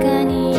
中に